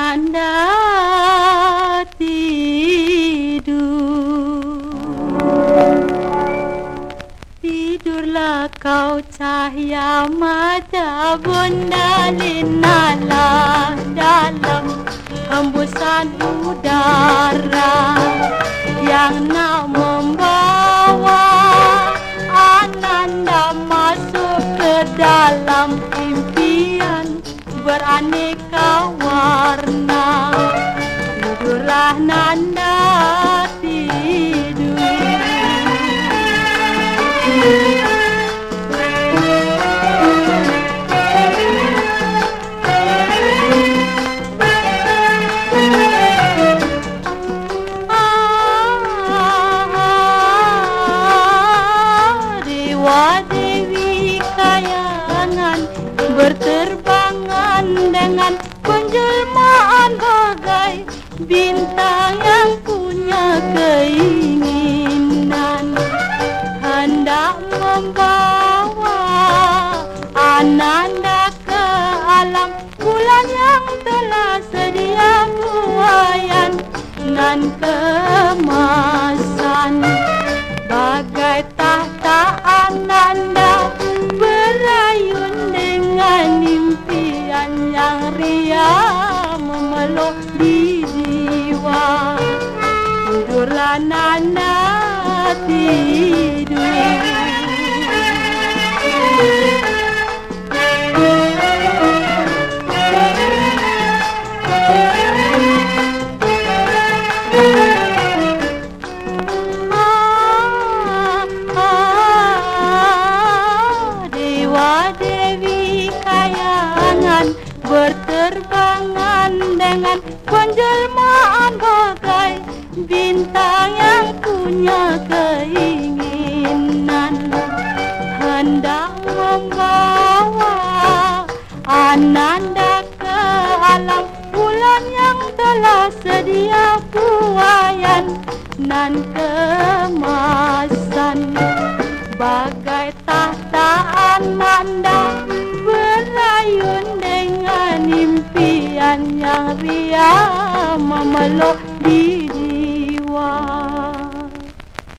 anda tidur. Tidurlah kau cahaya mata bunda Linalah Dalam hembusan udara. Yang nak membawa ananda masuk ke dalam impian beraneka warna tidurlah nanda berterbangan dengan penjelmaan bagai bintang yang punya keinginan. Hendak membawa ananda ke alam bulan yang telah sedia buayan nan kemasan bagai ria memeluk di jiwa. Tidurlah nana tidur berterbangan dengan penjelmaan bagai bintang yang punya keinginan. Hendak membawa ananda ke alam bulan yang telah sedia buayan. Nan kemasan mamá lo dice.